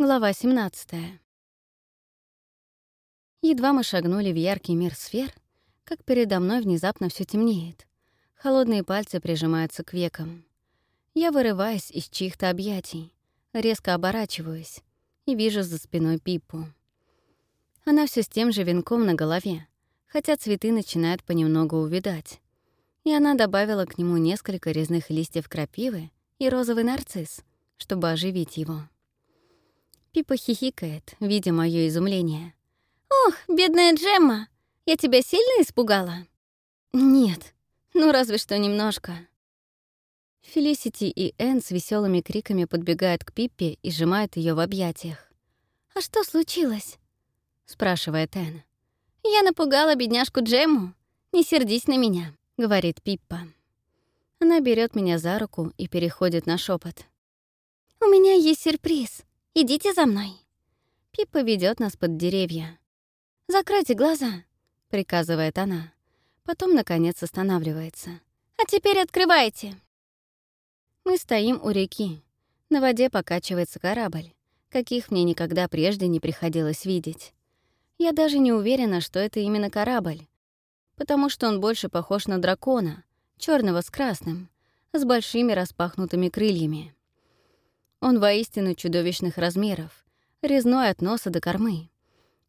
Глава 17. Едва мы шагнули в яркий мир сфер, как передо мной внезапно все темнеет. Холодные пальцы прижимаются к векам. Я вырываюсь из чьих-то объятий, резко оборачиваюсь и вижу за спиной Пипу. Она все с тем же венком на голове, хотя цветы начинают понемногу увидать. И она добавила к нему несколько резных листьев крапивы и розовый нарцисс, чтобы оживить его. Пипа хихикает, видя мое изумление. «Ох, бедная Джемма! Я тебя сильно испугала?» «Нет, ну разве что немножко». Фелисити и Энн с веселыми криками подбегают к Пиппе и сжимают ее в объятиях. «А что случилось?» — спрашивает Энн. «Я напугала бедняжку Джемму. Не сердись на меня», — говорит Пиппа. Она берет меня за руку и переходит на шепот. «У меня есть сюрприз. Идите за мной». Пиппа ведет нас под деревья. «Закройте глаза», — приказывает она. Потом, наконец, останавливается. «А теперь открывайте». Мы стоим у реки. На воде покачивается корабль, каких мне никогда прежде не приходилось видеть. Я даже не уверена, что это именно корабль, потому что он больше похож на дракона, черного с красным, с большими распахнутыми крыльями. Он воистину чудовищных размеров, резной от носа до кормы,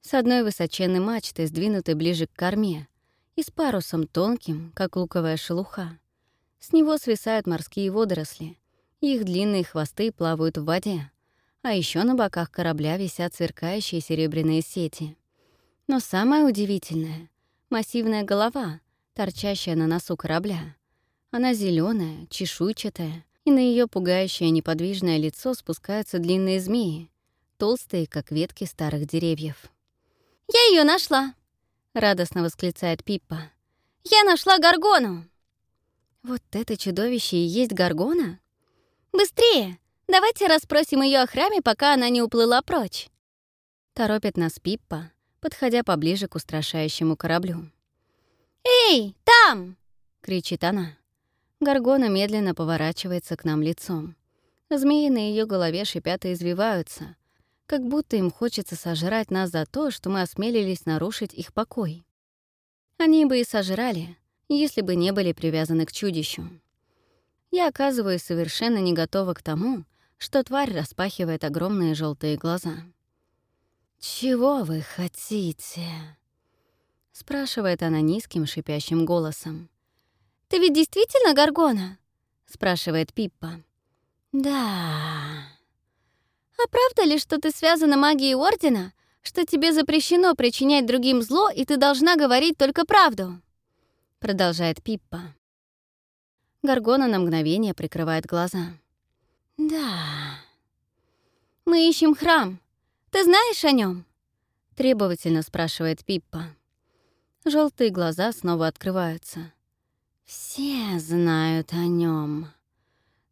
с одной высоченной мачтой, сдвинутой ближе к корме, и с парусом тонким, как луковая шелуха. С него свисают морские водоросли, их длинные хвосты плавают в воде, а еще на боках корабля висят сверкающие серебряные сети. Но самое удивительное — массивная голова, торчащая на носу корабля. Она зеленая, чешуйчатая, и на ее пугающее неподвижное лицо спускаются длинные змеи, толстые, как ветки старых деревьев. «Я ее нашла!» — радостно восклицает Пиппа. «Я нашла Гаргону!» «Вот это чудовище и есть Гаргона?» «Быстрее! Давайте расспросим ее о храме, пока она не уплыла прочь!» Торопит нас Пиппа, подходя поближе к устрашающему кораблю. «Эй, там!» — кричит она. Гаргона медленно поворачивается к нам лицом. Змеи на ее голове шипят и извиваются, как будто им хочется сожрать нас за то, что мы осмелились нарушить их покой. Они бы и сожрали, если бы не были привязаны к чудищу. Я оказываюсь совершенно не готова к тому, что тварь распахивает огромные желтые глаза. «Чего вы хотите?» — спрашивает она низким шипящим голосом. «Ты ведь действительно Гаргона?» — спрашивает Пиппа. «Да». «А правда ли, что ты связана магией Ордена, что тебе запрещено причинять другим зло, и ты должна говорить только правду?» Продолжает Пиппа. Гаргона на мгновение прикрывает глаза. «Да». «Мы ищем храм. Ты знаешь о нем? Требовательно спрашивает Пиппа. Желтые глаза снова открываются. Все знают о нем,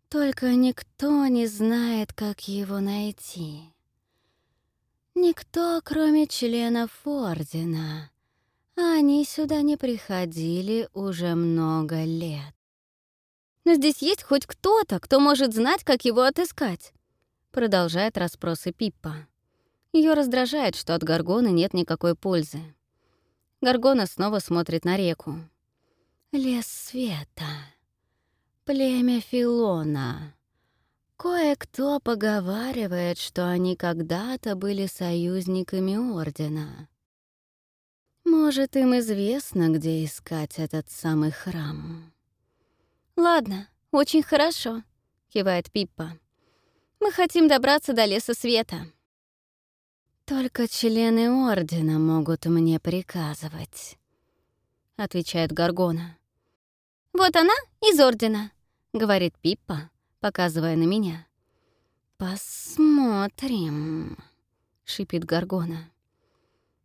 только никто не знает, как его найти. Никто, кроме членов Ордена. Они сюда не приходили уже много лет. Но здесь есть хоть кто-то, кто может знать, как его отыскать. Продолжает расспросы Пиппа. Ее раздражает, что от Гаргоны нет никакой пользы. Гаргона снова смотрит на реку. Лес света. Племя Филона. Кое-кто поговаривает, что они когда-то были союзниками Ордена. Может, им известно, где искать этот самый храм. «Ладно, очень хорошо», — кивает Пиппа. «Мы хотим добраться до леса света». «Только члены Ордена могут мне приказывать», — отвечает Гаргона. «Вот она из Ордена», — говорит Пиппа, показывая на меня. «Посмотрим», — шипит Гаргона.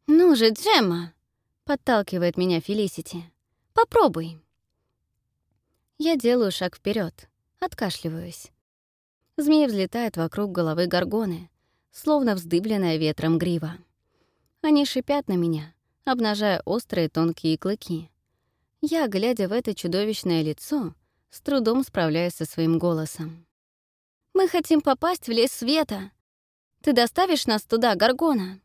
«Ну же, Джемма!» — подталкивает меня Фелисити. «Попробуй». Я делаю шаг вперед, откашливаюсь. Змея взлетает вокруг головы Гаргоны, словно вздыбленная ветром грива. Они шипят на меня, обнажая острые тонкие клыки. Я, глядя в это чудовищное лицо, с трудом справляюсь со своим голосом. «Мы хотим попасть в лес света!» Ты доставишь нас туда, Гаргона?»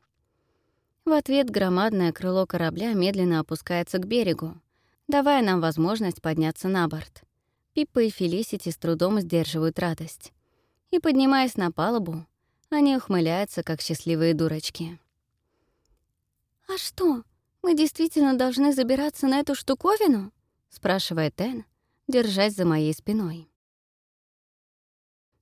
В ответ громадное крыло корабля медленно опускается к берегу, давая нам возможность подняться на борт. Пиппа и Фелисити с трудом сдерживают радость. И, поднимаясь на палубу, они ухмыляются, как счастливые дурочки. «А что, мы действительно должны забираться на эту штуковину?» — спрашивает Энн, держась за моей спиной.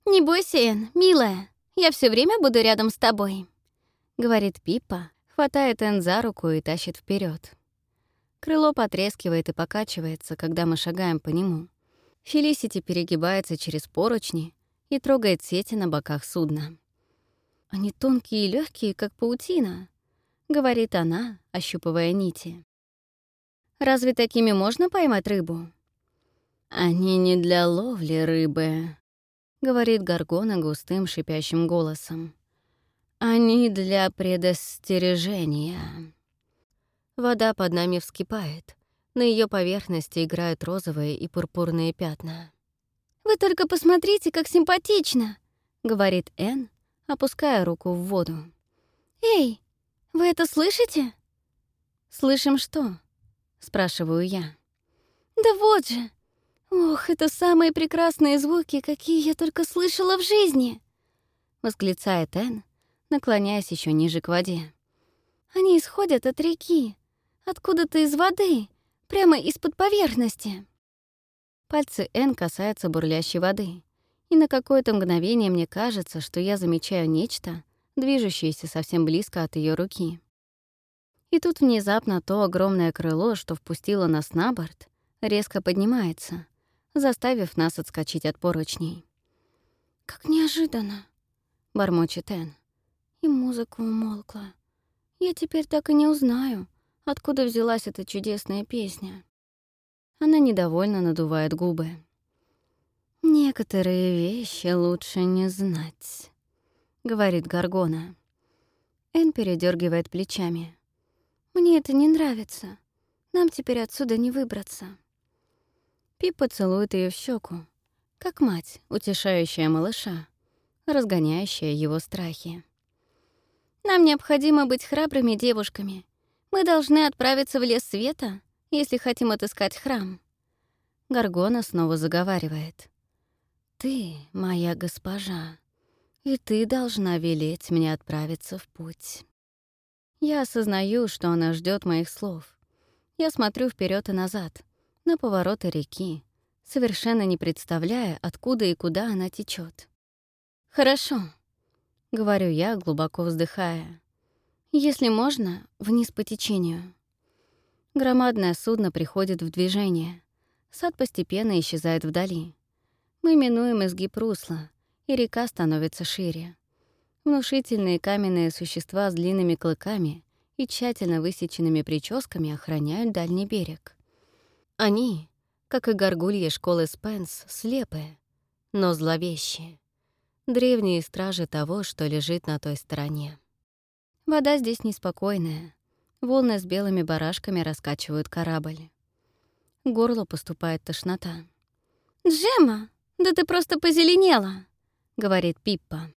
«Не бойся, Энн, милая, я все время буду рядом с тобой», — говорит Пиппа, хватает Энн за руку и тащит вперед. Крыло потрескивает и покачивается, когда мы шагаем по нему. Фелисити перегибается через поручни и трогает сети на боках судна. Они тонкие и легкие, как паутина, — говорит она, ощупывая нити. «Разве такими можно поймать рыбу?» «Они не для ловли рыбы», — говорит Гаргона густым шипящим голосом. «Они для предостережения». Вода под нами вскипает. На ее поверхности играют розовые и пурпурные пятна. «Вы только посмотрите, как симпатично!» — говорит Энн, опуская руку в воду. «Эй, вы это слышите?» «Слышим что?» — спрашиваю я. «Да вот же! Ох, это самые прекрасные звуки, какие я только слышала в жизни!» — восклицает Энн, наклоняясь еще ниже к воде. «Они исходят от реки, откуда-то из воды, прямо из-под поверхности». Пальцы Энн касаются бурлящей воды, и на какое-то мгновение мне кажется, что я замечаю нечто, движущееся совсем близко от ее руки. И тут внезапно то огромное крыло, что впустило нас на борт, резко поднимается, заставив нас отскочить от поручней. «Как неожиданно!» — бормочет Энн. И музыка умолкла. Я теперь так и не узнаю, откуда взялась эта чудесная песня. Она недовольно надувает губы. «Некоторые вещи лучше не знать», говорит Гаргона. Эн передергивает плечами. Мне это не нравится. Нам теперь отсюда не выбраться. Пипа целует ее в щеку, как мать, утешающая малыша, разгоняющая его страхи. Нам необходимо быть храбрыми девушками. Мы должны отправиться в лес света, если хотим отыскать храм. Гаргона снова заговаривает. «Ты, моя госпожа, и ты должна велеть мне отправиться в путь. Я осознаю, что она ждет моих слов. Я смотрю вперед и назад, на повороты реки, совершенно не представляя, откуда и куда она течет. «Хорошо», — говорю я, глубоко вздыхая. «Если можно, вниз по течению». Громадное судно приходит в движение. Сад постепенно исчезает вдали. Мы минуем изгиб русла, и река становится шире. Внушительные каменные существа с длинными клыками и тщательно высеченными прическами охраняют дальний берег. Они, как и горгульи школы Спенс, слепые, но зловещие. Древние стражи того, что лежит на той стороне. Вода здесь неспокойная. Волны с белыми барашками раскачивают корабль. Горло поступает тошнота. «Джема, да ты просто позеленела!» — говорит Пиппа.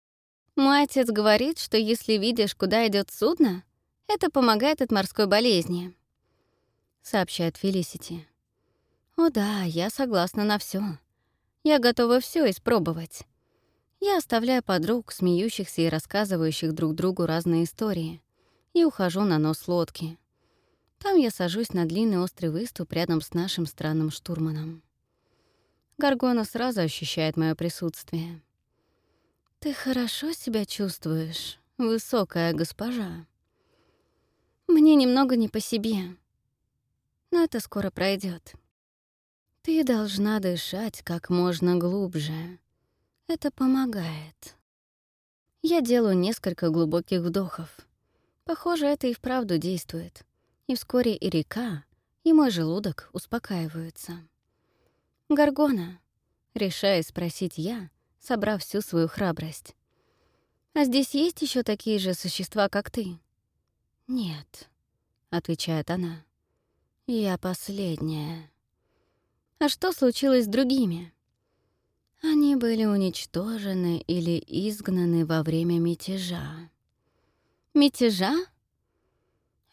«Мой отец говорит, что если видишь, куда идет судно, это помогает от морской болезни», — сообщает Фелисити. «О да, я согласна на все. Я готова все испробовать. Я оставляю подруг, смеющихся и рассказывающих друг другу разные истории, и ухожу на нос лодки. Там я сажусь на длинный острый выступ рядом с нашим странным штурманом. Гаргона сразу ощущает мое присутствие. «Ты хорошо себя чувствуешь, высокая госпожа?» «Мне немного не по себе, но это скоро пройдет. Ты должна дышать как можно глубже. Это помогает». Я делаю несколько глубоких вдохов. Похоже, это и вправду действует. И вскоре и река, и мой желудок успокаиваются. «Гаргона», — решаю спросить я, собрав всю свою храбрость. «А здесь есть еще такие же существа, как ты?» «Нет», — отвечает она. «Я последняя». «А что случилось с другими?» Они были уничтожены или изгнаны во время мятежа. Мятежа?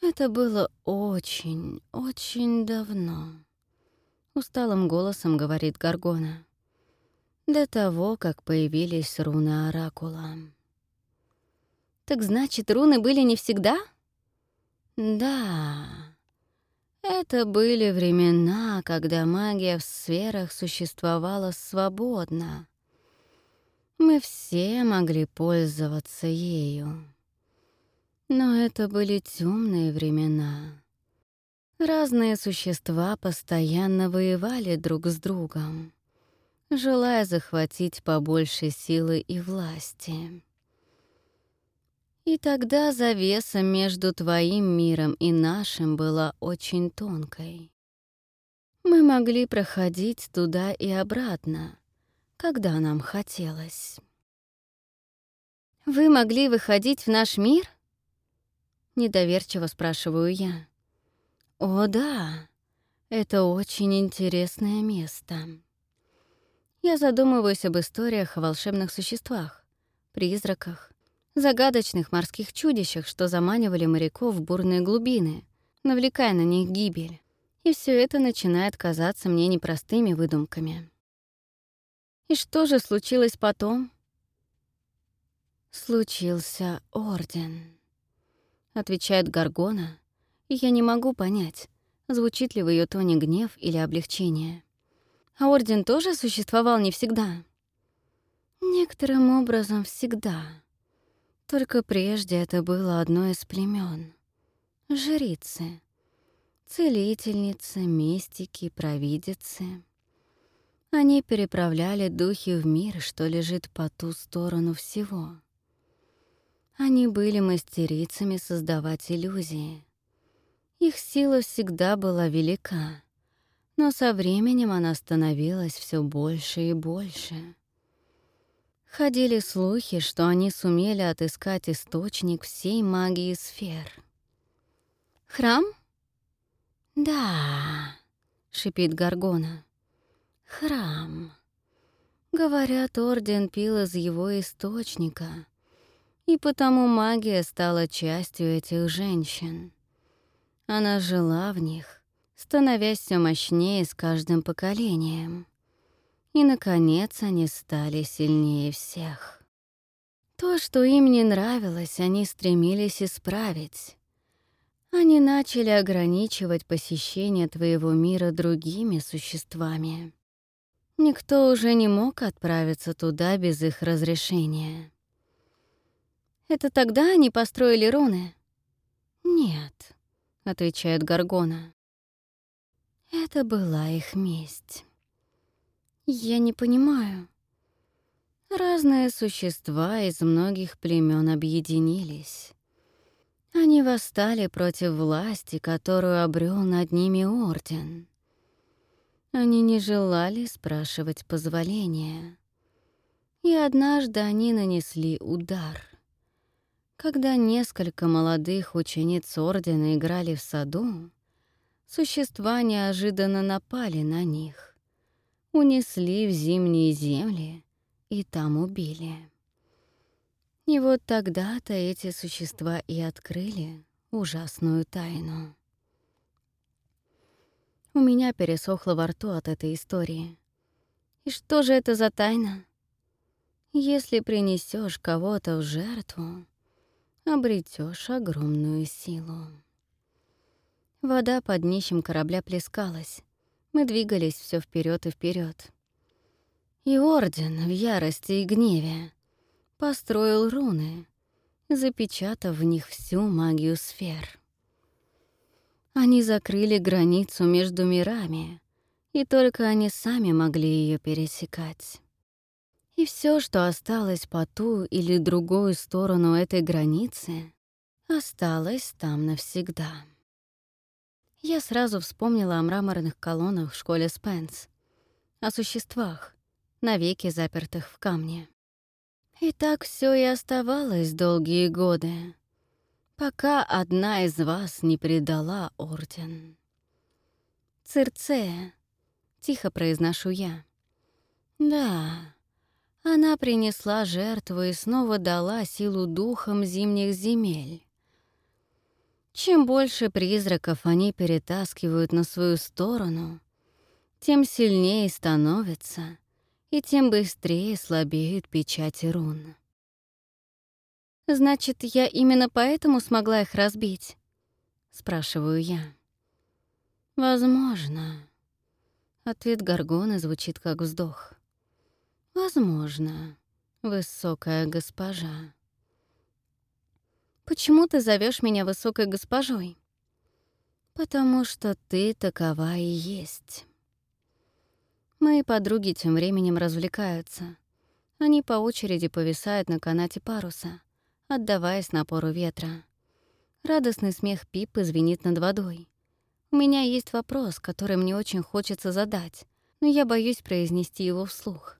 Это было очень, очень давно. Усталым голосом говорит Гаргона. До того, как появились руны Оракула. Так значит, руны были не всегда? Да. Это были времена, когда магия в сферах существовала свободно. Мы все могли пользоваться ею. Но это были темные времена. Разные существа постоянно воевали друг с другом, желая захватить побольше силы и власти. И тогда завеса между твоим миром и нашим была очень тонкой. Мы могли проходить туда и обратно, когда нам хотелось. «Вы могли выходить в наш мир?» Недоверчиво спрашиваю я. «О, да, это очень интересное место». Я задумываюсь об историях о волшебных существах, призраках, загадочных морских чудищах, что заманивали моряков в бурные глубины, навлекая на них гибель. И все это начинает казаться мне непростыми выдумками. И что же случилось потом? Случился орден, отвечает Гаргона, и я не могу понять, звучит ли в ее тоне гнев или облегчение. А орден тоже существовал не всегда? Некоторым образом всегда. Только прежде это было одно из племен. Жрицы. Целительницы, мистики, провидицы. Они переправляли духи в мир, что лежит по ту сторону всего. Они были мастерицами создавать иллюзии. Их сила всегда была велика, но со временем она становилась все больше и больше. Ходили слухи, что они сумели отыскать источник всей магии сфер. «Храм?» «Да», — шипит Гаргона. «Храм. Говорят, Орден пил из его источника, и потому магия стала частью этих женщин. Она жила в них, становясь все мощнее с каждым поколением. И, наконец, они стали сильнее всех. То, что им не нравилось, они стремились исправить. Они начали ограничивать посещение твоего мира другими существами. Никто уже не мог отправиться туда без их разрешения. «Это тогда они построили руны?» «Нет», — отвечает Гаргона. «Это была их месть». Я не понимаю. Разные существа из многих племен объединились. Они восстали против власти, которую обрел над ними орден. Они не желали спрашивать позволения. И однажды они нанесли удар. Когда несколько молодых учениц ордена играли в саду, существа неожиданно напали на них унесли в зимние земли и там убили. И вот тогда-то эти существа и открыли ужасную тайну. У меня пересохло во рту от этой истории. И что же это за тайна? Если принесешь кого-то в жертву, обретешь огромную силу. Вода под днищем корабля плескалась, мы двигались все вперед и вперед. И Орден в ярости и гневе построил руны, запечатав в них всю магию сфер. Они закрыли границу между мирами, и только они сами могли ее пересекать. И все, что осталось по ту или другую сторону этой границы, осталось там навсегда. Я сразу вспомнила о мраморных колоннах в школе Спенс, о существах, навеки запертых в камне. И так все и оставалось долгие годы, пока одна из вас не предала Орден. «Цирцея», — тихо произношу я. «Да, Она принесла жертву и снова дала силу духам зимних земель. Чем больше призраков они перетаскивают на свою сторону, тем сильнее становятся, и тем быстрее слабеют печати рун. «Значит, я именно поэтому смогла их разбить?» — спрашиваю я. «Возможно». Ответ Гаргона звучит как вздох. «Возможно, высокая госпожа». «Почему ты зовешь меня высокой госпожой?» «Потому что ты такова и есть». Мои подруги тем временем развлекаются. Они по очереди повисают на канате паруса, отдаваясь напору ветра. Радостный смех Пипы звенит над водой. У меня есть вопрос, который мне очень хочется задать, но я боюсь произнести его вслух.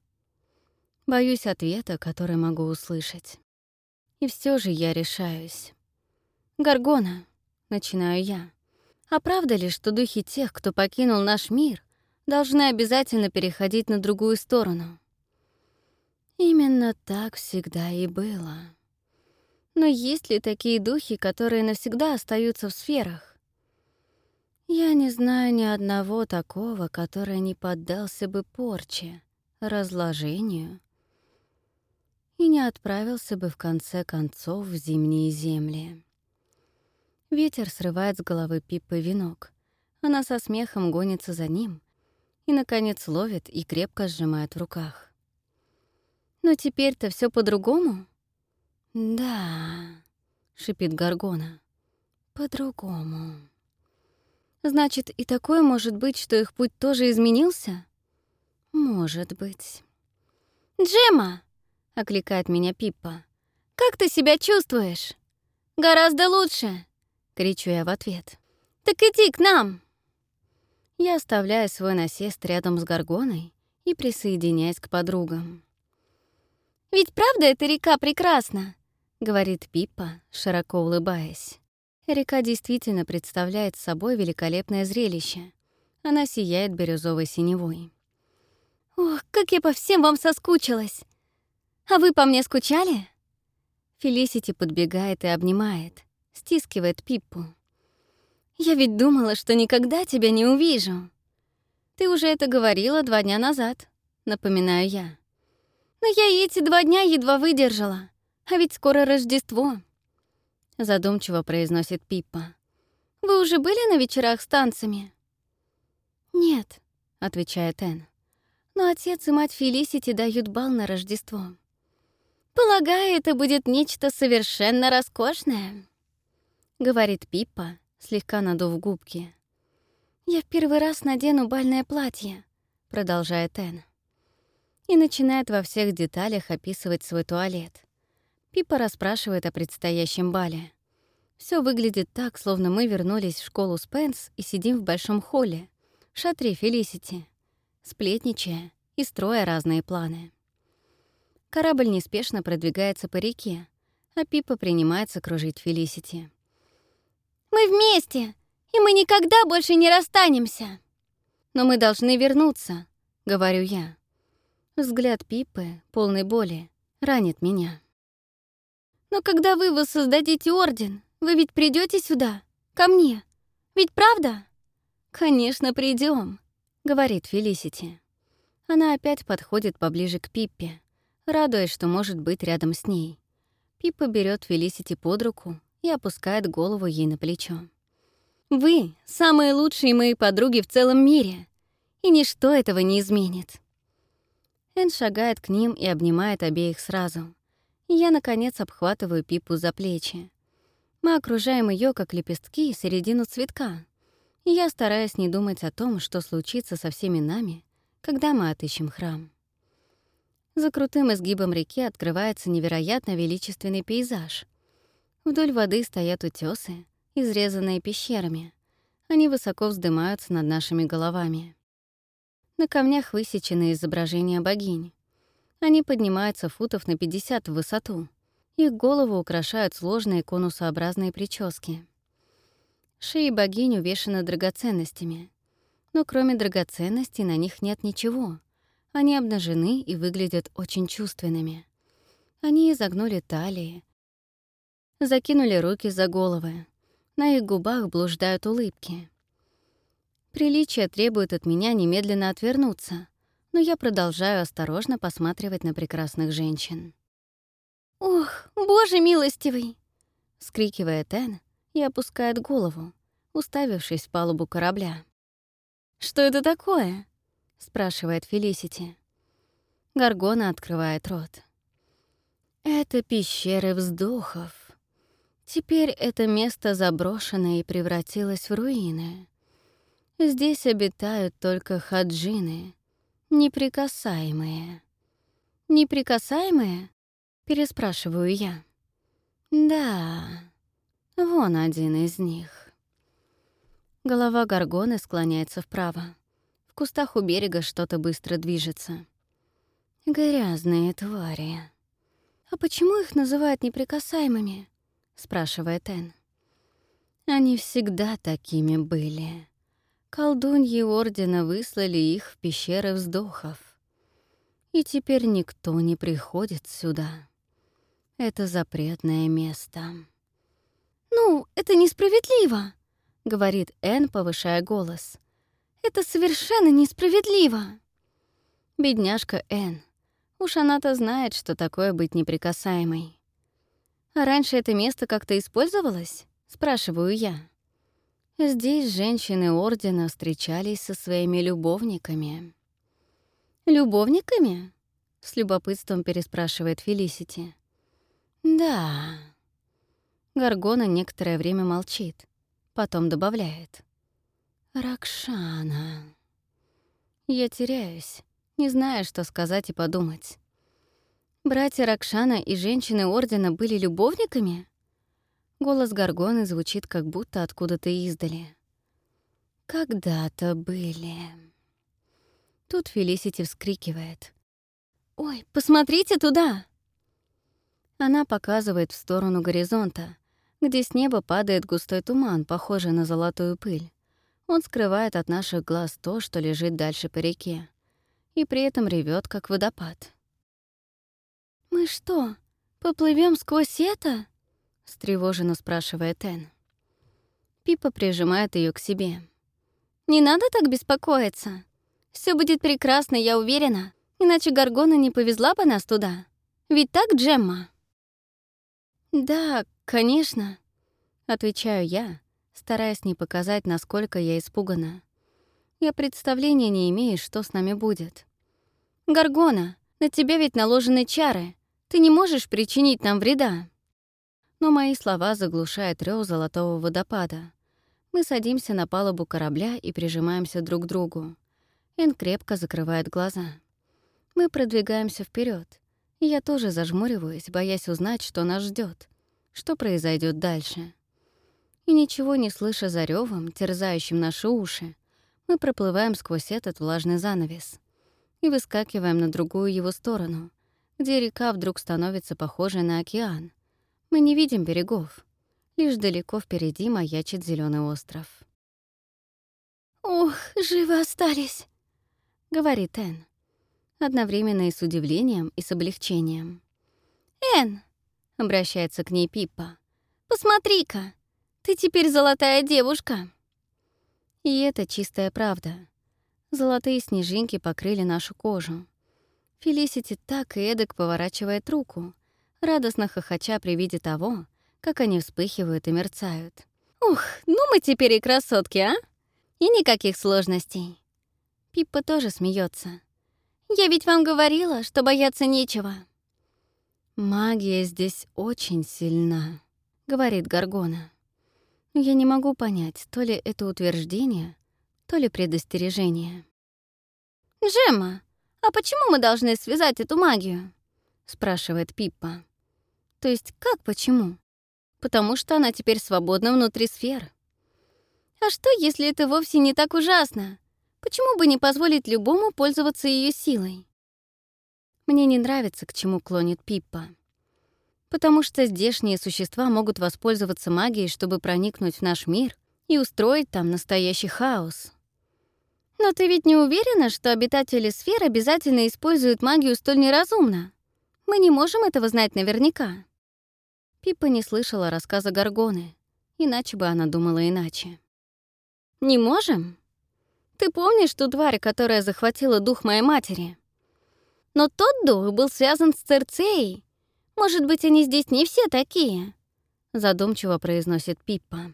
Боюсь ответа, который могу услышать. И все же я решаюсь. «Гаргона», — начинаю я, — «а правда ли, что духи тех, кто покинул наш мир, должны обязательно переходить на другую сторону?» Именно так всегда и было. Но есть ли такие духи, которые навсегда остаются в сферах? Я не знаю ни одного такого, который не поддался бы порче, разложению и не отправился бы в конце концов в зимние земли. Ветер срывает с головы Пиппы венок. Она со смехом гонится за ним и, наконец, ловит и крепко сжимает в руках. «Но теперь-то все по-другому?» «Да», — шипит Гаргона, — «по-другому». «Значит, и такое может быть, что их путь тоже изменился?» «Может быть». «Джема!» — окликает меня Пиппа. «Как ты себя чувствуешь?» «Гораздо лучше!» — кричу я в ответ. «Так иди к нам!» Я оставляю свой насест рядом с Горгоной и присоединяюсь к подругам. «Ведь правда эта река прекрасна?» — говорит Пиппа, широко улыбаясь. Река действительно представляет собой великолепное зрелище. Она сияет бирюзовой синевой. «Ох, как я по всем вам соскучилась! А вы по мне скучали?» Фелисити подбегает и обнимает, стискивает Пиппу. «Я ведь думала, что никогда тебя не увижу». «Ты уже это говорила два дня назад», — напоминаю я. «Но я эти два дня едва выдержала, а ведь скоро Рождество», — задумчиво произносит Пиппа. «Вы уже были на вечерах с танцами?» «Нет», — отвечает Энн. «Но отец и мать Фелисити дают бал на Рождество». «Полагаю, это будет нечто совершенно роскошное», — говорит Пиппа, слегка надув губки. «Я в первый раз надену бальное платье», — продолжает Энн. И начинает во всех деталях описывать свой туалет. Пиппа расспрашивает о предстоящем бале. Все выглядит так, словно мы вернулись в школу Спенс и сидим в большом холле, в шатре Фелисити, сплетничая и строя разные планы. Корабль неспешно продвигается по реке, а Пипа принимается кружить Фелисити. «Мы вместе, и мы никогда больше не расстанемся!» «Но мы должны вернуться», — говорю я. Взгляд Пипы, полный боли, ранит меня. «Но когда вы воссоздадите Орден, вы ведь придете сюда, ко мне. Ведь правда?» «Конечно, придем, говорит Фелисити. Она опять подходит поближе к Пиппе радуясь, что может быть рядом с ней. Пипа берет Фелисити под руку и опускает голову ей на плечо. «Вы — самые лучшие мои подруги в целом мире, и ничто этого не изменит». Эн шагает к ним и обнимает обеих сразу. я, наконец, обхватываю Пипу за плечи. Мы окружаем ее как лепестки середину цветка. И я стараюсь не думать о том, что случится со всеми нами, когда мы отыщем храм. За крутым изгибом реки открывается невероятно величественный пейзаж. Вдоль воды стоят утёсы, изрезанные пещерами. Они высоко вздымаются над нашими головами. На камнях высечены изображения богинь. Они поднимаются футов на 50 в высоту. Их голову украшают сложные конусообразные прически. Шеи богинь увешаны драгоценностями. Но кроме драгоценностей на них нет ничего — Они обнажены и выглядят очень чувственными. Они изогнули талии, закинули руки за головы. На их губах блуждают улыбки. Приличие требует от меня немедленно отвернуться, но я продолжаю осторожно посматривать на прекрасных женщин. «Ох, боже милостивый!» — скрикивает Энн и опускает голову, уставившись в палубу корабля. «Что это такое?» — спрашивает Фелисити. Гаргона открывает рот. «Это пещеры вздохов. Теперь это место заброшено и превратилось в руины. Здесь обитают только хаджины, неприкасаемые». «Неприкасаемые?» — переспрашиваю я. «Да, вон один из них». Голова Гаргоны склоняется вправо. В кустах у берега что-то быстро движется. «Грязные твари». «А почему их называют неприкасаемыми?» — спрашивает Энн. «Они всегда такими были. Колдуньи Ордена выслали их в пещеры вздохов. И теперь никто не приходит сюда. Это запретное место». «Ну, это несправедливо!» — говорит Энн, повышая голос. «Это совершенно несправедливо!» Бедняжка Энн. Уж она-то знает, что такое быть неприкасаемой. «А раньше это место как-то использовалось?» — спрашиваю я. Здесь женщины Ордена встречались со своими любовниками. «Любовниками?» — с любопытством переспрашивает Фелисити. «Да». Гаргона некоторое время молчит. Потом добавляет. «Ракшана». Я теряюсь, не зная, что сказать и подумать. Братья Ракшана и женщины Ордена были любовниками? Голос Гаргоны звучит как будто откуда-то издали. «Когда-то были...» Тут Фелисити вскрикивает. «Ой, посмотрите туда!» Она показывает в сторону горизонта, где с неба падает густой туман, похожий на золотую пыль. Он скрывает от наших глаз то, что лежит дальше по реке, и при этом ревет, как водопад. «Мы что, поплывем сквозь это?» — встревоженно спрашивает Энн. Пипа прижимает ее к себе. «Не надо так беспокоиться. Все будет прекрасно, я уверена. Иначе Гаргона не повезла бы нас туда. Ведь так, Джемма?» «Да, конечно», — отвечаю я, стараясь не показать, насколько я испугана. Я представления не имею, что с нами будет. «Гаргона, на тебя ведь наложены чары. Ты не можешь причинить нам вреда». Но мои слова заглушают рёв золотого водопада. Мы садимся на палубу корабля и прижимаемся друг к другу. Эн крепко закрывает глаза. Мы продвигаемся вперед, я тоже зажмуриваюсь, боясь узнать, что нас ждет что произойдет дальше. И ничего не слыша за ревом, терзающим наши уши, мы проплываем сквозь этот влажный занавес и выскакиваем на другую его сторону, где река вдруг становится похожей на океан. Мы не видим берегов, лишь далеко впереди маячит зеленый остров. «Ох, живы остались!» — говорит Энн, одновременно и с удивлением, и с облегчением. «Энн, — обращается к ней Пиппа. «Посмотри-ка, ты теперь золотая девушка!» И это чистая правда. Золотые снежинки покрыли нашу кожу. Фелисити так и эдак поворачивает руку, радостно хохоча при виде того, как они вспыхивают и мерцают. «Ух, ну мы теперь и красотки, а? И никаких сложностей!» Пиппа тоже смеется. «Я ведь вам говорила, что бояться нечего!» «Магия здесь очень сильна», — говорит Гаргона. Я не могу понять, то ли это утверждение, то ли предостережение. «Джемма, а почему мы должны связать эту магию?» — спрашивает Пиппа. «То есть как почему?» «Потому что она теперь свободна внутри сфер». «А что, если это вовсе не так ужасно? Почему бы не позволить любому пользоваться ее силой?» Мне не нравится, к чему клонит Пиппа. Потому что здешние существа могут воспользоваться магией, чтобы проникнуть в наш мир и устроить там настоящий хаос. Но ты ведь не уверена, что обитатели сфер обязательно используют магию столь неразумно? Мы не можем этого знать наверняка. Пиппа не слышала рассказа Гаргоны, иначе бы она думала иначе. «Не можем? Ты помнишь ту тварь, которая захватила дух моей матери? Но тот дух был связан с Церцеей. Может быть, они здесь не все такие?» Задумчиво произносит Пиппа.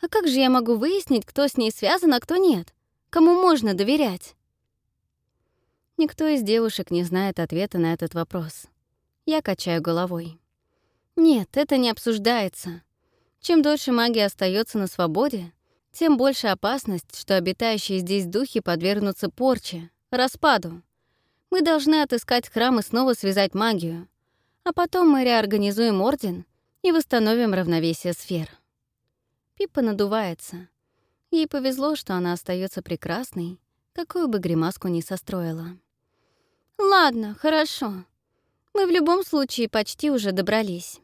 «А как же я могу выяснить, кто с ней связан, а кто нет? Кому можно доверять?» Никто из девушек не знает ответа на этот вопрос. Я качаю головой. Нет, это не обсуждается. Чем дольше магия остается на свободе, тем больше опасность, что обитающие здесь духи подвергнутся порче, распаду. Мы должны отыскать храм и снова связать магию. А потом мы реорганизуем Орден и восстановим равновесие сфер. Пиппа надувается. Ей повезло, что она остается прекрасной, какую бы гримаску ни состроила. «Ладно, хорошо. Мы в любом случае почти уже добрались».